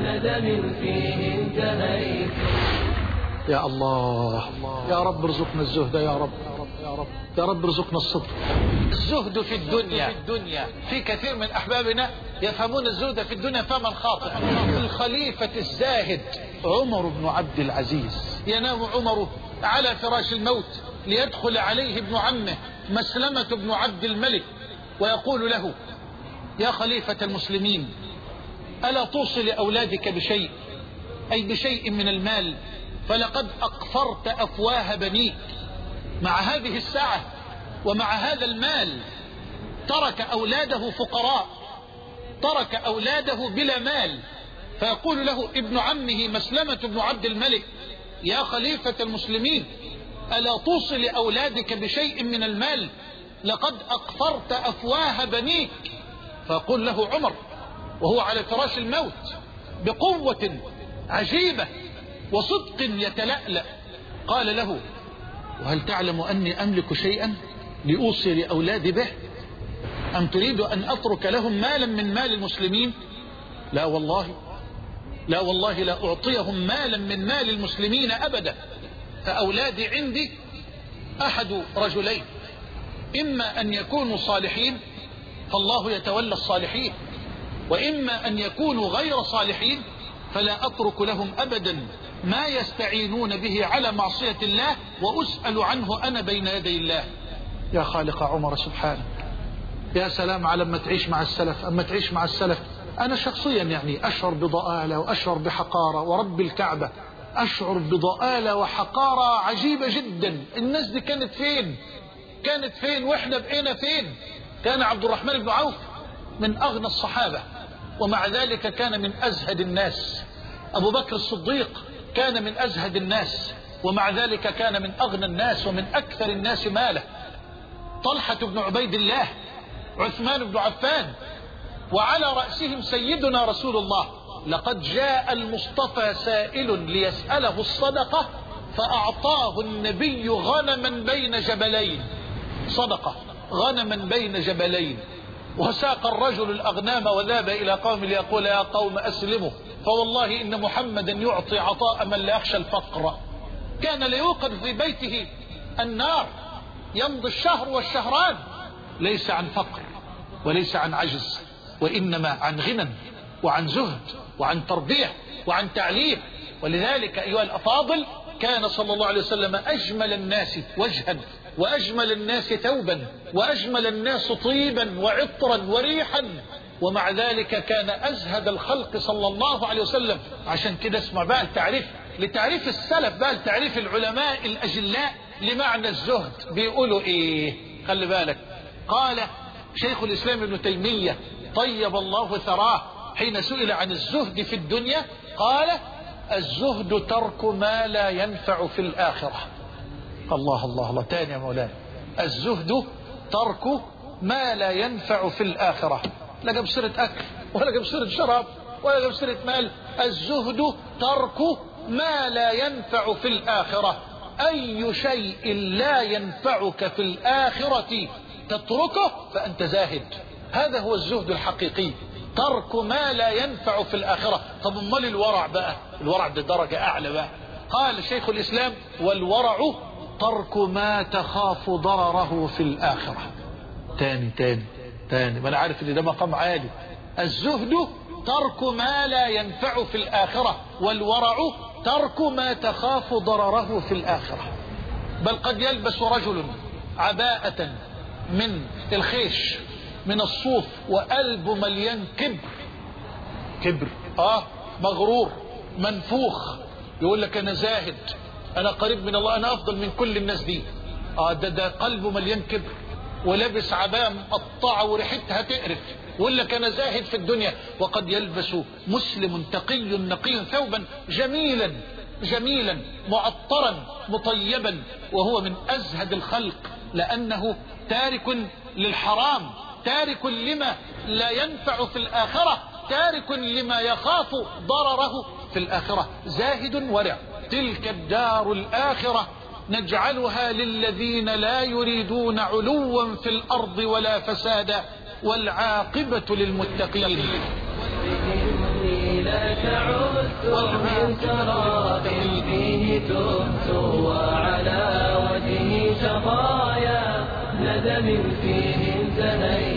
ندم فيه انتهيت. يا الله يا رب ارزقنا الزهد يا رب يا رب يا رب ارزقنا الصدق. الزهد في الدنيا في الدنيا في كثير من أحبابنا يفهمون الزهد في الدنيا فهما خاطئ الخليفة الزاهد عمر بن عبد العزيز. ينام عمر على فراش الموت ليدخل عليه ابن عمه مسلمة بن عبد الملك ويقول له يا خليفة المسلمين ألا توصي لأولادك بشيء؟ أي بشيء من المال؟ فلقد أقفرت أفواه بنيك. مع هذه الساعة ومع هذا المال ترك أولاده فقراء ترك أولاده بلا مال. فيقول له ابن عمه مسلمة بن عبد الملك يا خليفة المسلمين ألا توصي لأولادك بشيء من المال؟ لقد أقفرت أفواه بنيك. فيقول له عمر وهو على فراش الموت بقوة عجيبة وصدق يتلألأ. قال له وهل تعلم أني أملك شيئا لأوصي لأولادي به؟ أم تريد أن أترك لهم مالا من مال المسلمين؟ لا والله لا والله لا أعطيهم مالا من مال المسلمين أبدا. فأولادي عندي أحد رجلين إما أن يكونوا صالحين فالله يتولى الصالحين. وإما أن يكونوا غير صالحين فلا أترك لهم أبدا ما يستعينون به على معصية الله وأسأل عنه أنا بين يدي الله. يا خالق عمر سبحانه يا سلام على ما تعيش مع السلف أما تعيش مع السلف. أنا شخصيا يعني أشعر بضآلة وأشعر بحقارة ورب الكعبة. أشعر بضآلة وحقارة عجيبة جدا. الناس دي كانت فين؟ كانت فين؟ وإحنا بقينا فين؟ كان عبد الرحمن بن عوف من أغنى الصحابة. ومع ذلك كان من أزهد الناس. أبو بكر الصديق كان من أزهد الناس ومع ذلك كان من أغنى الناس ومن أكثر الناس ماله. طلحة بن عبيد الله عثمان بن عفان وعلى رأسهم سيدنا رسول الله. لقد جاء المصطفى سائل ليسأله الصدقة فأعطاه النبي غنما بين جبلين. صدقة غنما بين جبلين. وساق الرجل الأغنام وذهب إلى قوم ليقول يا قوم أسلموا. فوالله إن محمدا يعطي عطاء من لا يخشى الفقر. كان ليوقد في بيته النار يمضي الشهر والشهران. ليس عن فقر وليس عن عجز وإنما عن غنى وعن زهد وعن تربية وعن تعليم. ولذلك أيها الأفاضل كان صلى الله عليه وسلم أجمل الناس وجها. وأجمل الناس ثوبا وأجمل الناس طيبا وعطرا وريحا. ومع ذلك كان أزهد الخلق صلى الله عليه وسلم. عشان كده اسمع بقى التعريف لتعريف السلف بقى لتعريف العلماء الأجلاء لمعنى الزهد. بيقولوا إيه؟ خلي بالك. قال شيخ الإسلام ابن تيمية طيب الله ثراه. حين سئل عن الزهد في الدنيا قال الزهد ترك ما لا ينفع في الآخرة. الله الله الله. تاني يا مولانا. الزهد ترك ما لا ينفع في الآخرة. لا جاب سيرة أكل ولا جاب سيرة شراب ولا جاب سيرة مال. الزهد ترك ما لا ينفع في الآخرة. أي شيء لا ينفعك في الآخرة تتركه فأنت زاهد. هذا هو الزهد الحقيقي. ترك ما لا ينفع في الآخرة. طب أمال الورع بقى؟ الورع ده درجة أعلى بقى. قال شيخ الإسلام والورع ترك ما تخاف ضرره في الآخرة. تاني تاني تاني. ما أنا عارف إن ده مقام عالي. الزهد ترك ما لا ينفع في الآخرة والورع ترك ما تخاف ضرره في الآخرة. بل قد يلبس رجل عباءة من الخيش من الصوف وقلبه مليان كبر. كبر آه مغرور منفوخ. يقول لك أنا زاهد. أنا قريب من الله أنا أفضل من كل الناس دي. آه ده ده قلبه مليان كبر. ولابس عباءة مقطعة وريحتها تقرف. ويقول لك أنا زاهد في الدنيا. وقد يلبس مسلم تقي نقي ثوبا جميلا جميلا معطرا مطيبا. وهو من أزهد الخلق. لأنه تارك للحرام تارك لما لا ينفع في الآخرة تارك لما يخاف ضرره في الآخرة. زاهد ورع. تلك الدار الآخرة نجعلها للذين لا يريدون علوا في الأرض ولا فسادا والعاقبة للمتقين. سراب فيه تهت وعلى وجهي شظايا ندم فيه انتهيت